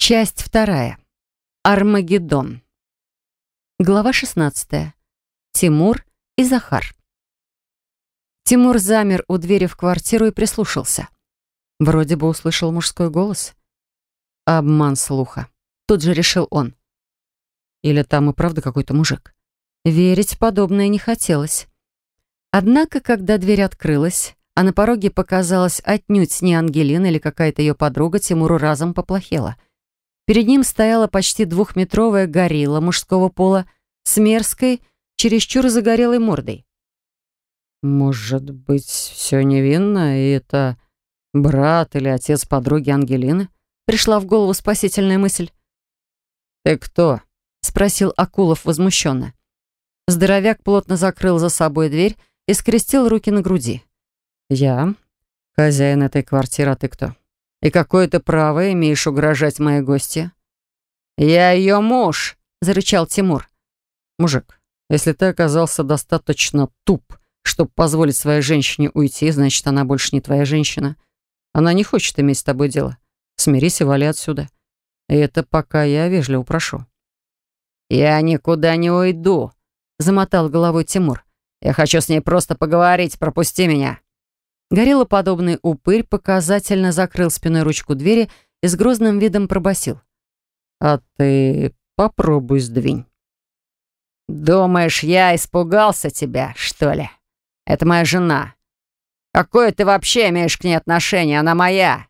Часть вторая. Армагеддон. Глава 16. Тимур и Захар. Тимур замер у двери в квартиру и прислушался. Вроде бы услышал мужской голос. Обман слуха. Тут же решил он. Или там и правда какой-то мужик. Верить подобное не хотелось. Однако, когда дверь открылась, а на пороге показалась отнюдь не Ангелина или какая-то ее подруга, Тимуру разом поплохело — Перед ним стояла почти двухметровая горилла мужского пола с мерзкой, чересчур загорелой мордой. «Может быть, все невинно, и это брат или отец подруги Ангелины?» Пришла в голову спасительная мысль. «Ты кто?» — спросил Акулов возмущенно. Здоровяк плотно закрыл за собой дверь и скрестил руки на груди. «Я хозяин этой квартиры, а ты кто?» И какое ты право имеешь угрожать моей гости?» «Я ее муж!» — зарычал Тимур. «Мужик, если ты оказался достаточно туп, чтобы позволить своей женщине уйти, значит, она больше не твоя женщина. Она не хочет иметь с тобой дело. Смирись и вали отсюда. И это пока я вежливо прошу». «Я никуда не уйду», — замотал головой Тимур. «Я хочу с ней просто поговорить, пропусти меня». Гориллоподобный упырь показательно закрыл спиной ручку двери и с грозным видом пробасил: «А ты попробуй сдвинь». «Думаешь, я испугался тебя, что ли? Это моя жена. Какое ты вообще имеешь к ней отношение? Она моя».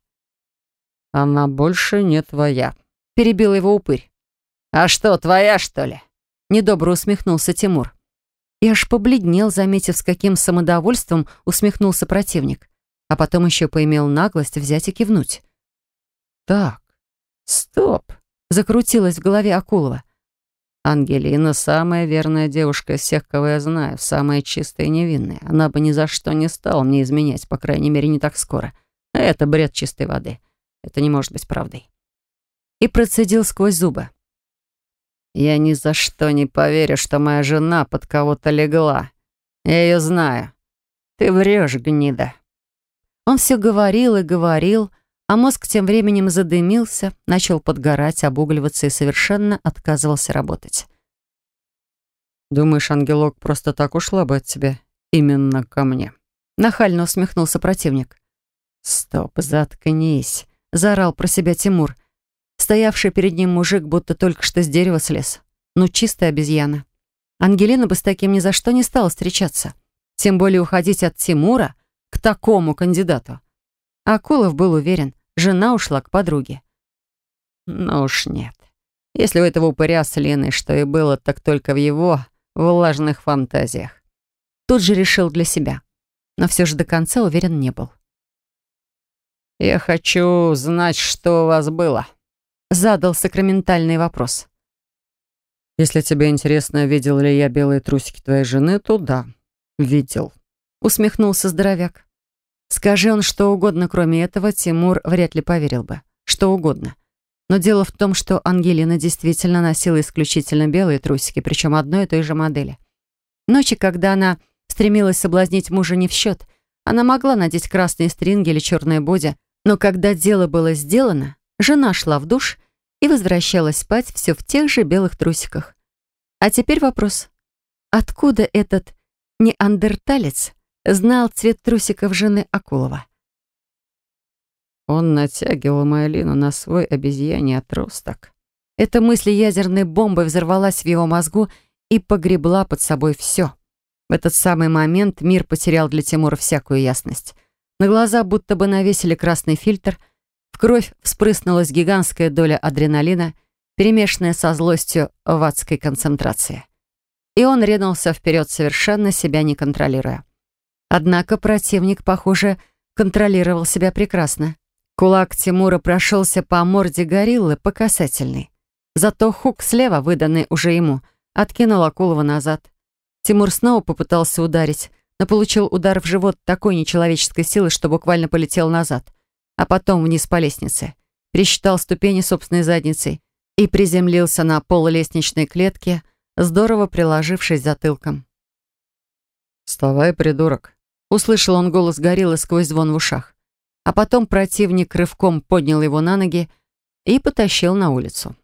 «Она больше не твоя», — перебил его упырь. «А что, твоя, что ли?» Недобро усмехнулся Тимур. И аж побледнел, заметив, с каким самодовольством усмехнулся противник. А потом еще поимел наглость взять и кивнуть. «Так, стоп!» — закрутилась в голове Акулова. «Ангелина — самая верная девушка из всех, кого я знаю, самая чистая и невинная. Она бы ни за что не стала мне изменять, по крайней мере, не так скоро. Это бред чистой воды. Это не может быть правдой». И процедил сквозь зубы. Я ни за что не поверю, что моя жена под кого-то легла. Я ее знаю. Ты врешь, гнида». Он все говорил и говорил, а мозг тем временем задымился, начал подгорать, обугливаться и совершенно отказывался работать. «Думаешь, ангелок просто так ушла бы от тебя? Именно ко мне?» Нахально усмехнулся противник. «Стоп, заткнись!» — заорал про себя Тимур — Стоявший перед ним мужик будто только что с дерева слез. Ну, чистая обезьяна. Ангелина бы с таким ни за что не стала встречаться. Тем более уходить от Тимура к такому кандидату. Акулов был уверен, жена ушла к подруге. Ну уж нет. Если у этого упыря с Леной что и было, так только в его влажных фантазиях. Тут же решил для себя. Но все же до конца уверен не был. «Я хочу знать, что у вас было», задал сакраментальный вопрос. «Если тебе интересно, видел ли я белые трусики твоей жены, то да, видел», — усмехнулся здоровяк. Скажи он что угодно, кроме этого, Тимур вряд ли поверил бы. Что угодно. Но дело в том, что Ангелина действительно носила исключительно белые трусики, причем одной и той же модели. Ночи, когда она стремилась соблазнить мужа не в счет, она могла надеть красные стринги или черное боди, но когда дело было сделано, Жена шла в душ и возвращалась спать все в тех же белых трусиках. А теперь вопрос. Откуда этот неандерталец знал цвет трусиков жены Акулова? Он натягивал Майлину на свой обезьяний отросток. Эта мысль ядерной бомбой взорвалась в его мозгу и погребла под собой все. В этот самый момент мир потерял для Тимура всякую ясность. На глаза будто бы навесили красный фильтр, в кровь вспрыснулась гигантская доля адреналина, перемешанная со злостью в адской концентрации. И он ринулся вперед, совершенно себя не контролируя. Однако противник, похоже, контролировал себя прекрасно. Кулак Тимура прошелся по морде гориллы по касательной. Зато хук слева, выданный уже ему, откинул Акулова назад. Тимур снова попытался ударить, но получил удар в живот такой нечеловеческой силы, что буквально полетел назад а потом вниз по лестнице. Пересчитал ступени собственной задницей и приземлился на пол лестничной клетки, здорово приложившись затылком. «Вставай, придурок!» — услышал он голос гориллы сквозь звон в ушах. А потом противник рывком поднял его на ноги и потащил на улицу.